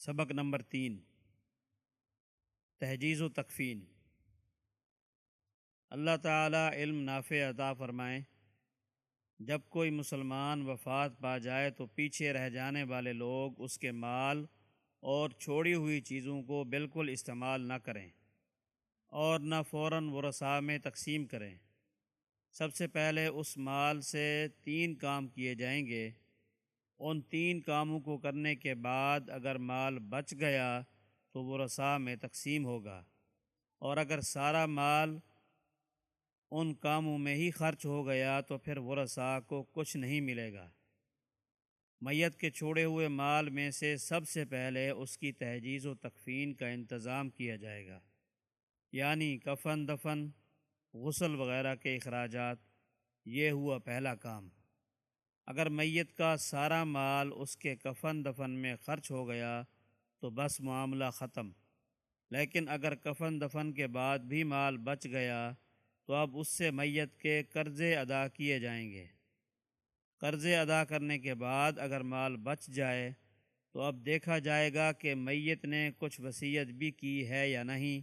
سبق نمبر تین۔ تہجیز و تکفین۔ اللہ تعالیٰ علم نافع عطا فرمائیں جب کوئی مسلمان وفات پا جائے تو پیچھے رہ جانے والے لوگ اس کے مال اور چھوڑی ہوئی چیزوں کو بالکل استعمال نہ کریں اور نہ فوراً ورثاء میں تقسیم کریں۔ سب سے پہلے اس مال سے تین کام کیے جائیں گے۔ ان تین کاموں کو کرنے کے بعد اگر مال بچ گیا تو وہ رسا میں تقسیم ہوگا۔ اور اگر سارا مال ان کاموں میں ہی خرچ ہو گیا تو پھر وہ رسا کو کچھ نہیں ملے گا۔ میت کے چھوڑے ہوئے مال میں سے سب سے پہلے اس کی تہجیز و تکفین کا انتظام کیا جائے گا۔ یعنی کفن دفن، غسل وغیرہ کے اخراجات، یہ ہوا پہلا کام۔ اگر میت کا سارا مال اس کے کفن دفن میں خرچ ہو گیا تو بس معاملہ ختم۔ لیکن اگر کفن دفن کے بعد بھی مال بچ گیا تو اب اس سے میت کے قرضے ادا کیے جائیں گے۔ قرضے ادا کرنے کے بعد اگر مال بچ جائے تو اب دیکھا جائے گا کہ میت نے کچھ وصیت بھی کی ہے یا نہیں۔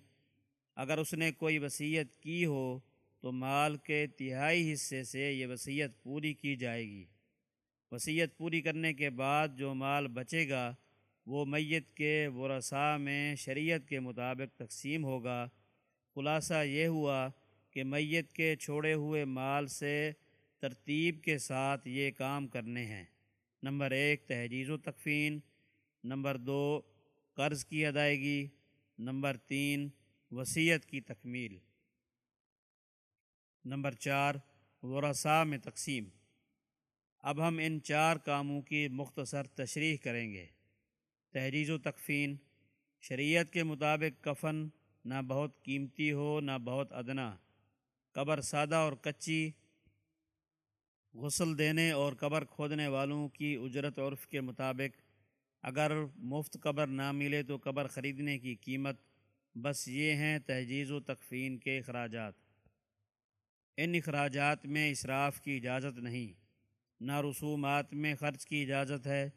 اگر اس نے کوئی وصیت کی ہو تو مال کے تہائی حصے سے یہ وصیت پوری کی جائے گی۔ وصیت پوری کرنے کے بعد جو مال بچے گا، وہ میت کے ورثاء میں شریعت کے مطابق تقسیم ہوگا۔ خلاصہ یہ ہوا کہ میت کے چھوڑے ہوئے مال سے ترتیب کے ساتھ یہ کام کرنے ہیں۔ نمبر ایک، تہجیز و تکفین۔ نمبر دو، قرض کی ادائیگی۔ نمبر تین، وصیت کی تکمیل۔ نمبر چار، ورثاء میں تقسیم۔ اب ہم ان چار کاموں کی مختصر تشریح کریں گے۔ تحریز و تکفین، شریعت کے مطابق کفن نہ بہت قیمتی ہو، نہ بہت ادنا۔ قبر سادہ اور کچی، غسل دینے اور قبر کھودنے والوں کی اجرت عرف کے مطابق۔ اگر مفت قبر نہ ملے تو قبر خریدنے کی قیمت۔ بس یہ ہیں تہجیز و تکفین کے اخراجات۔ ان اخراجات میں اصراف کی اجازت نہیں۔ نہ رسومات میں خرچ کی اجازت ہے،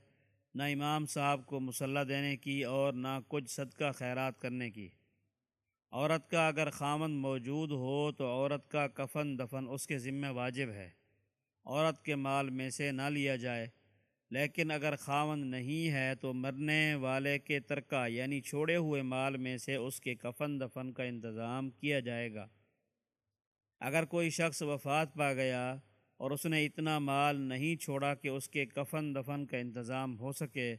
نہ امام صاحب کو مسلح دینے کی اور نہ کچھ صدقہ خیرات کرنے کی۔ عورت کا اگر خامن موجود ہو تو عورت کا کفن دفن اس کے ذمہ واجب ہے۔ عورت کے مال میں سے نہ لیا جائے، لیکن اگر خامن نہیں ہے تو مرنے والے کے ترکہ یعنی چھوڑے ہوئے مال میں سے اس کے کفن دفن کا انتظام کیا جائے گا۔ اگر کوئی شخص وفات پا گیا اور اس نے اتنا مال نہیں چھوڑا کہ اس کے کفن دفن کا انتظام ہو سکے،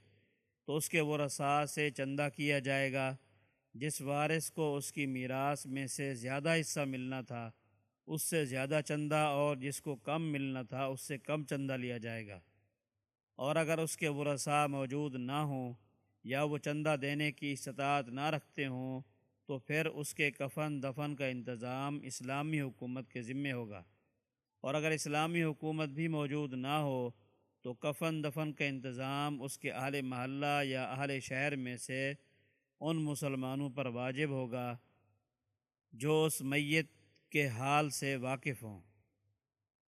تو اس کے ورثاء سے چندہ کیا جائے گا، جس وارث کو اس کی میراث میں سے زیادہ حصہ ملنا تھا، اس سے زیادہ چندہ اور جس کو کم ملنا تھا، اس سے کم چندہ لیا جائے گا۔ اور اگر اس کے ورثاء موجود نہ ہوں یا وہ چندہ دینے کی استطاعت نہ رکھتے ہوں، تو پھر اس کے کفن دفن کا انتظام اسلامی حکومت کے ذمے ہوگا۔ اور اگر اسلامی حکومت بھی موجود نہ ہو تو کفن دفن کا انتظام اس کے اہل محلہ یا اہل شہر میں سے ان مسلمانوں پر واجب ہوگا جو اس میت کے حال سے واقف ہوں۔